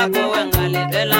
kapo en